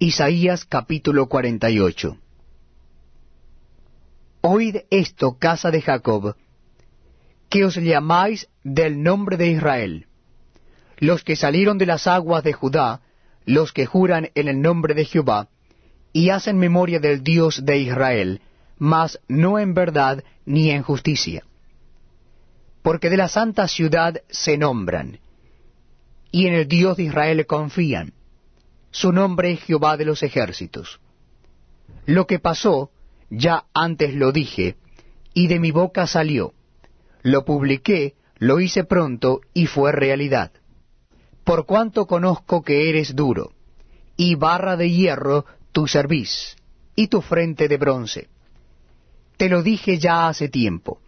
Isaías capítulo 48 Oíd esto, casa de Jacob, que os llamáis del nombre de Israel, los que salieron de las aguas de Judá, los que juran en el nombre de Jehová, y hacen memoria del Dios de Israel, mas no en verdad ni en justicia. Porque de la santa ciudad se nombran, y en el Dios de Israel confían. Su nombre es Jehová de los ejércitos. Lo que pasó, ya antes lo dije, y de mi boca salió. Lo publiqué, lo hice pronto, y fue realidad. Por cuanto conozco que eres duro, y barra de hierro tu cerviz, y tu frente de bronce. Te lo dije ya hace tiempo.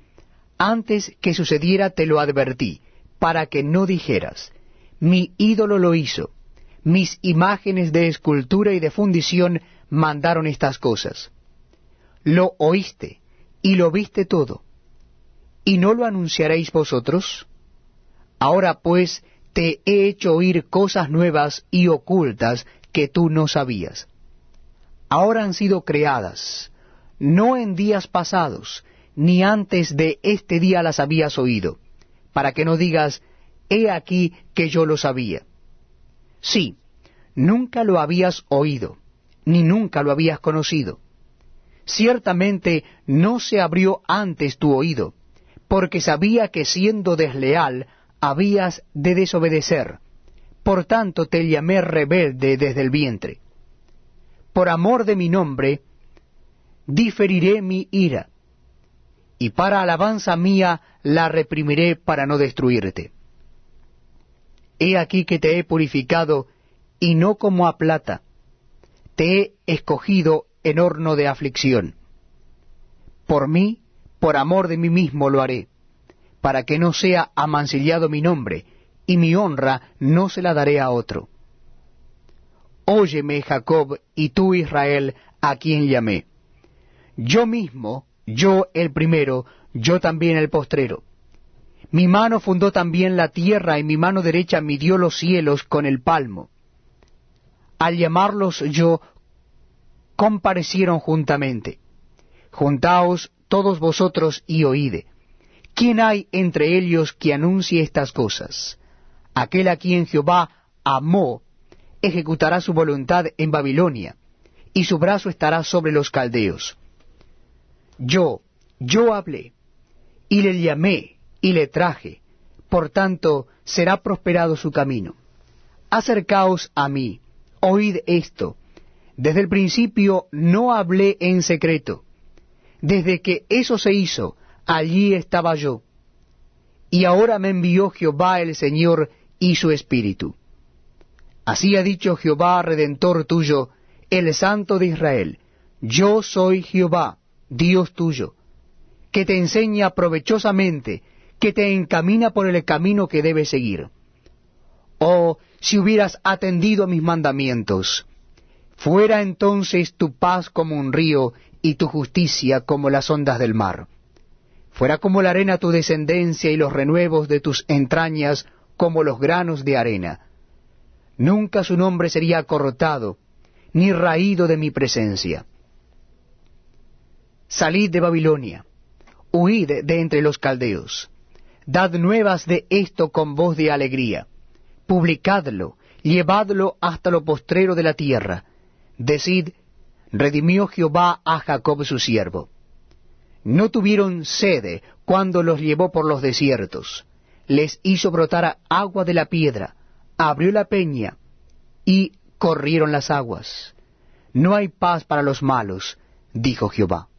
Antes que sucediera te lo advertí, para que no dijeras, mi ídolo lo hizo, mis imágenes de escultura y de fundición mandaron estas cosas. Lo oíste y lo viste todo. ¿Y no lo anunciaréis vosotros? Ahora pues te he hecho oír cosas nuevas y ocultas que tú no sabías. Ahora han sido creadas, no en días pasados, ni antes de este día las habías oído, para que no digas, he aquí que yo lo sabía. Sí, nunca lo habías oído, ni nunca lo habías conocido. Ciertamente no se abrió antes tu oído, porque sabía que siendo desleal habías de desobedecer. Por tanto te llamé rebelde desde el vientre. Por amor de mi nombre, diferiré mi ira, y para alabanza mía la reprimiré para no destruirte. He aquí que te he purificado, y no como a plata, te he escogido en horno de aflicción. Por mí, por amor de mí mismo lo haré, para que no sea amancillado mi nombre, y mi honra no se la daré a otro. Óyeme, Jacob, y tú, Israel, a quien llamé. Yo mismo, yo el primero, yo también el postrero mi mano fundó también la tierra y mi mano derecha midió los cielos con el palmo. Al llamarlos yo, comparecieron juntamente. Juntaos todos vosotros y oíde. ¿Quién hay entre ellos que anuncie estas cosas? Aquel a quien Jehová amó, ejecutará su voluntad en Babilonia, y su brazo estará sobre los caldeos. Yo, yo hablé, y le llamé, y le traje, por tanto será prosperado su camino. Acercaos a mí, oíd esto. Desde el principio no hablé en secreto. Desde que eso se hizo, allí estaba yo. Y ahora me envió Jehová el Señor y su Espíritu. Así ha dicho Jehová, Redentor tuyo, el Santo de Israel, yo soy Jehová, Dios tuyo, que te enseña provechosamente que te encamina por el camino que debes seguir. Oh, si hubieras atendido a mis mandamientos, fuera entonces tu paz como un río y tu justicia como las ondas del mar. Fuera como la arena tu descendencia y los renuevos de tus entrañas como los granos de arena. Nunca su nombre sería cortado, ni raído de mi presencia. Salid de Babilonia, huid de entre los caldeos Dad nuevas de esto con voz de alegría. Publicadlo, llevadlo hasta lo postrero de la tierra. Decid, redimió Jehová a Jacob su siervo. No tuvieron sede cuando los llevó por los desiertos. Les hizo brotar agua de la piedra, abrió la peña, y corrieron las aguas. No hay paz para los malos, dijo Jehová.